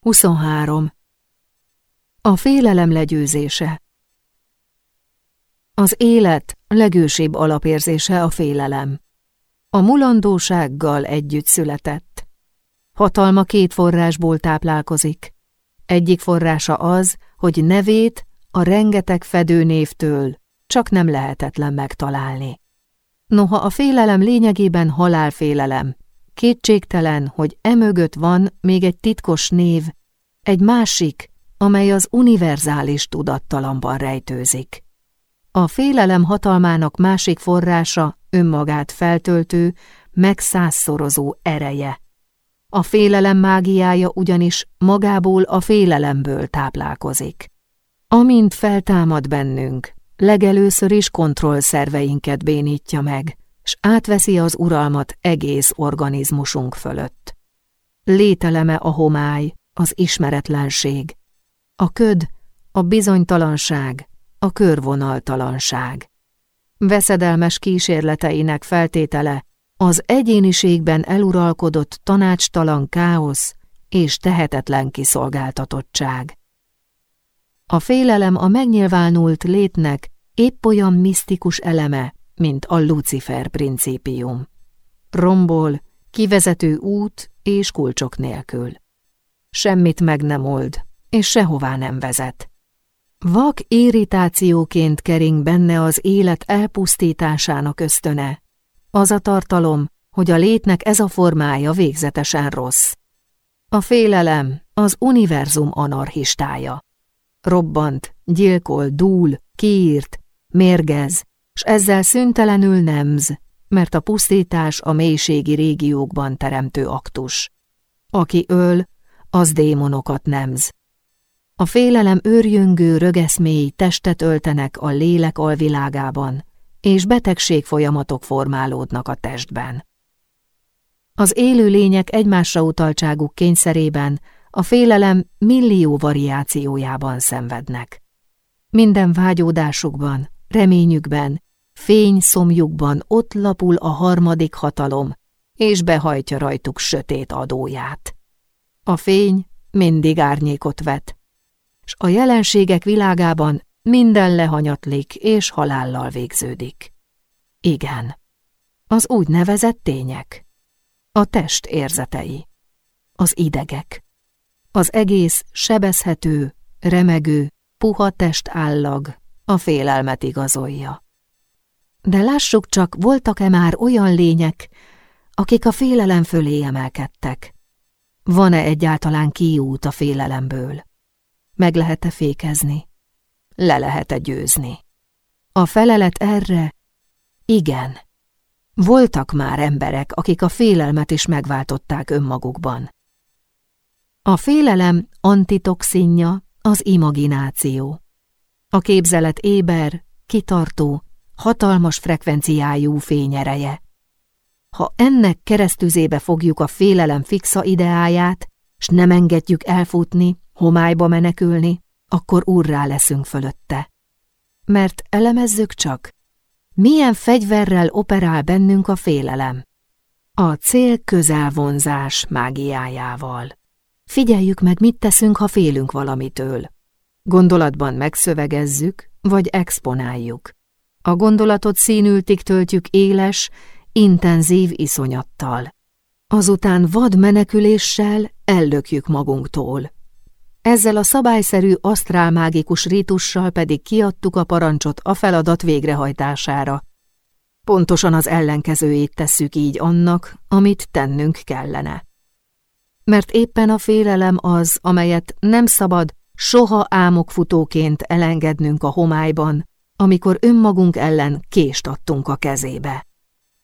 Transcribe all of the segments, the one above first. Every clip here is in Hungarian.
23. A félelem legyőzése Az élet legősibb alapérzése a félelem. A mulandósággal együtt született. Hatalma két forrásból táplálkozik. Egyik forrása az, hogy nevét a rengeteg fedőnévtől csak nem lehetetlen megtalálni. Noha a félelem lényegében halálfélelem, kétségtelen, hogy emögött van még egy titkos név, egy másik, amely az univerzális tudattalamban rejtőzik. A félelem hatalmának másik forrása önmagát feltöltő, megszázszorozó ereje. A félelem mágiája ugyanis magából a félelemből táplálkozik. Amint feltámad bennünk, legelőször is kontrollszerveinket bénítja meg, s átveszi az uralmat egész organizmusunk fölött. Lételeme a homály, az ismeretlenség, a köd, a bizonytalanság, a körvonaltalanság. Veszedelmes kísérleteinek feltétele az egyéniségben eluralkodott tanácstalan káosz és tehetetlen kiszolgáltatottság. A félelem a megnyilvánult létnek épp olyan misztikus eleme, mint a Lucifer principium. Rombol, kivezető út és kulcsok nélkül. Semmit meg nem old, és sehová nem vezet. Vak irritációként kering benne az élet elpusztításának ösztöne. Az a tartalom, hogy a létnek ez a formája végzetesen rossz. A félelem az univerzum anarchistája. Robbant, gyilkol, dúl, kiírt, mérgez, s ezzel szüntelenül nemz, mert a pusztítás a mélységi régiókban teremtő aktus. Aki öl, az démonokat nemz. A félelem őrjöngő rögeszmély testet öltenek a lélek alvilágában, és betegség folyamatok formálódnak a testben. Az élő lények egymásra utaltságuk kényszerében a félelem millió variációjában szenvednek. Minden vágyódásukban, reményükben, fényszomjukban ott lapul a harmadik hatalom, és behajtja rajtuk sötét adóját. A fény mindig árnyékot vet, s a jelenségek világában minden lehanyatlik és halállal végződik. Igen, az úgynevezett tények, a test érzetei, az idegek, az egész sebezhető, remegő, puha testállag a félelmet igazolja. De lássuk csak, voltak-e már olyan lények, akik a félelem fölé emelkedtek? Van-e egyáltalán kiút a félelemből? Meg lehet-e fékezni? Le lehet-e győzni? A felelet erre? Igen. Voltak már emberek, akik a félelmet is megváltották önmagukban. A félelem antitoxinja az imagináció. A képzelet éber, kitartó, hatalmas frekvenciájú fényereje. Ha ennek keresztüzébe fogjuk a félelem fixa ideáját, s nem engedjük elfutni, homályba menekülni, akkor urrá leszünk fölötte. Mert elemezzük csak, milyen fegyverrel operál bennünk a félelem. A cél közelvonzás mágiájával. Figyeljük meg, mit teszünk, ha félünk valamitől. Gondolatban megszövegezzük, vagy exponáljuk. A gondolatot színültig töltjük éles, intenzív iszonyattal. Azután vad meneküléssel ellökjük magunktól. Ezzel a szabályszerű asztrálmágikus rítussal pedig kiadtuk a parancsot a feladat végrehajtására. Pontosan az ellenkezőjét tesszük így annak, amit tennünk kellene. Mert éppen a félelem az, amelyet nem szabad soha álmokfutóként elengednünk a homályban, amikor önmagunk ellen kést adtunk a kezébe.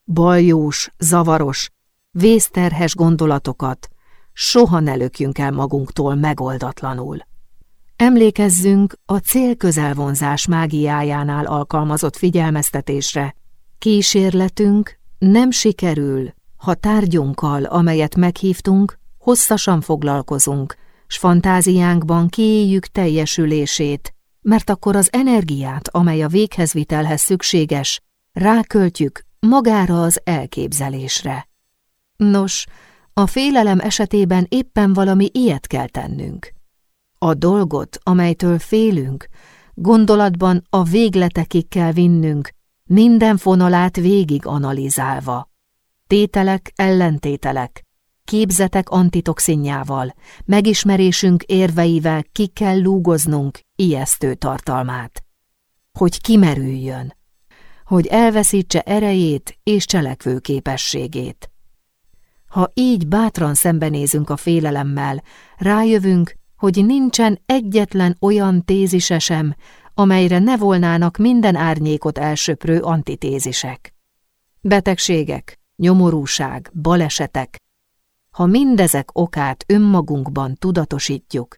Baljós, zavaros, vészterhes gondolatokat soha ne lökjünk el magunktól megoldatlanul. Emlékezzünk a célközelvonzás mágiájánál alkalmazott figyelmeztetésre. Kísérletünk nem sikerül, ha tárgyunkkal, amelyet meghívtunk, hosszasan foglalkozunk, s fantáziánkban kiéljük teljesülését, mert akkor az energiát, amely a véghezvitelhez szükséges, ráköltjük magára az elképzelésre. Nos, A félelem esetében éppen valami ilyet kell tennünk. A dolgot, amelytől félünk, gondolatban a végletekig kell vinnünk, minden fonalát végig analizálva. Tételek, ellentételek, képzetek antitoxinjával, megismerésünk érveivel ki kell lúgoznunk ijesztő tartalmát. Hogy kimerüljön, hogy elveszítse erejét és cselekvő képességét. Ha így bátran szembenézünk a félelemmel, rájövünk, hogy nincsen egyetlen olyan tézise sem, amelyre ne volnának minden árnyékot elsöprő antitézisek. Betegségek, nyomorúság, balesetek. Ha mindezek okát önmagunkban tudatosítjuk,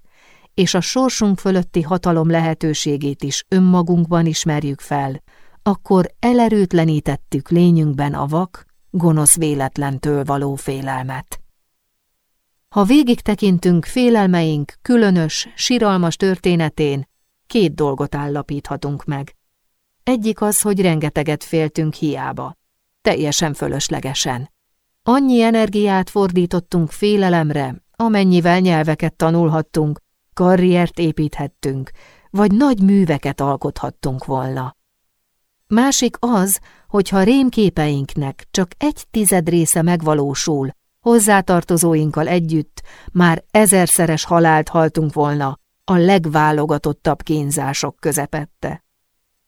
és a sorsunk fölötti hatalom lehetőségét is önmagunkban ismerjük fel, akkor elerőtlenítettük lényünkben a vak, gonosz véletlentől való félelmet. Ha végig tekintünk félelmeink különös, siralmas történetén, két dolgot állapíthatunk meg. Egyik az, hogy rengeteget féltünk hiába. Teljesen fölöslegesen. Annyi energiát fordítottunk félelemre, amennyivel nyelveket tanulhattunk, karriert építhettünk, vagy nagy műveket alkothattunk volna. Másik az, hogyha rémképeinknek csak egy tized része megvalósul, hozzátartozóinkkal együtt már ezerszeres halált haltunk volna a legválogatottabb kínzások közepette.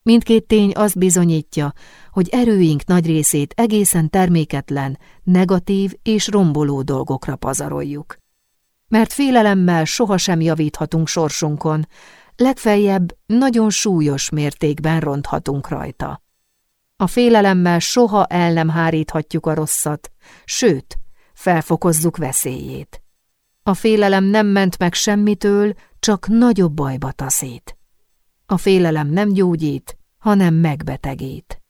Mindkét tény azt bizonyítja, hogy erőink nagy részét egészen terméketlen, negatív és romboló dolgokra pazaroljuk. Mert félelemmel sohasem javíthatunk sorsunkon, legfeljebb nagyon súlyos mértékben ronthatunk rajta. A félelemmel soha el nem háríthatjuk a rosszat, sőt, felfokozzuk veszélyét. A félelem nem ment meg semmitől, csak nagyobb bajba taszít. A félelem nem gyógyít, hanem megbetegít.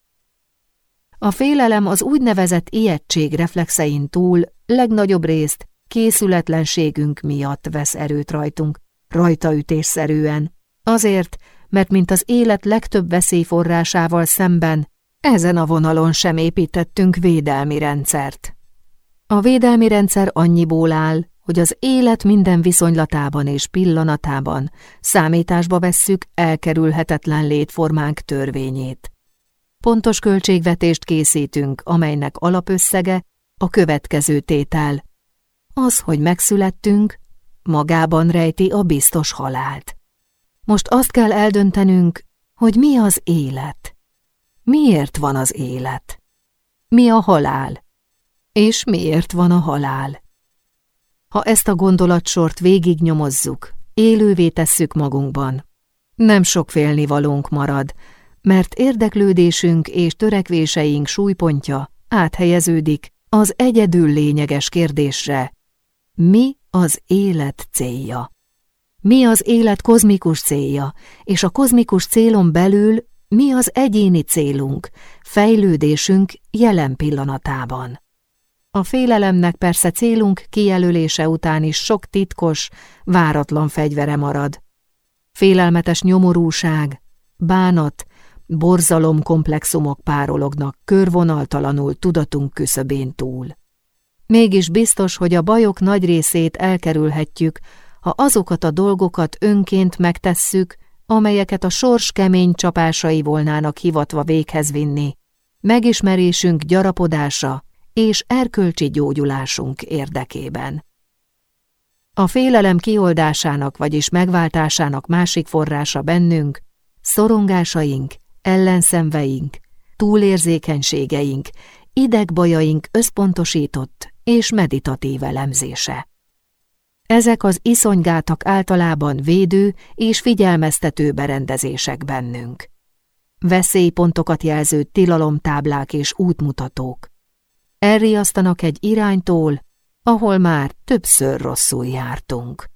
A félelem az úgynevezett ijegység reflexein túl legnagyobb részt készületlenségünk miatt vesz erőt rajtunk, rajtaütésszerűen, azért, mert mint az élet legtöbb veszélyforrásával szemben, ezen a vonalon sem építettünk védelmi rendszert. A védelmi rendszer annyiból áll, hogy az élet minden viszonylatában és pillanatában számításba vesszük elkerülhetetlen létformánk törvényét. Pontos költségvetést készítünk, amelynek alapösszege a következő tétel. Az, hogy megszülettünk, magában rejti a biztos halált. Most azt kell eldöntenünk, hogy mi az élet. Miért van az élet? Mi a halál? És miért van a halál? Ha ezt a gondolatsort végignyomozzuk, élővé tesszük magunkban, nem sok félnivalónk marad, mert érdeklődésünk és törekvéseink súlypontja áthelyeződik az egyedül lényeges kérdésre, mi az élet célja? Mi az élet kozmikus célja, és a kozmikus célon belül mi az egyéni célunk, fejlődésünk jelen pillanatában? A félelemnek persze célunk kijelölése után is sok titkos, váratlan fegyvere marad. Félelmetes nyomorúság, bánat, borzalom komplexumok párolognak körvonaltalanul tudatunk küszöbén túl. Mégis biztos, hogy a bajok nagy részét elkerülhetjük, ha azokat a dolgokat önként megtesszük, amelyeket a sors kemény csapásai volnának hivatva véghez vinni, megismerésünk gyarapodása és erkölcsi gyógyulásunk érdekében. A félelem kioldásának, vagyis megváltásának másik forrása bennünk, szorongásaink, ellenszenveink, túlérzékenységeink, idegbajaink összpontosított és meditatív elemzése. Ezek az iszonygátak általában védő és figyelmeztető berendezések bennünk. Veszélypontokat jelző tilalomtáblák és útmutatók. Elriasztanak egy iránytól, ahol már többször rosszul jártunk.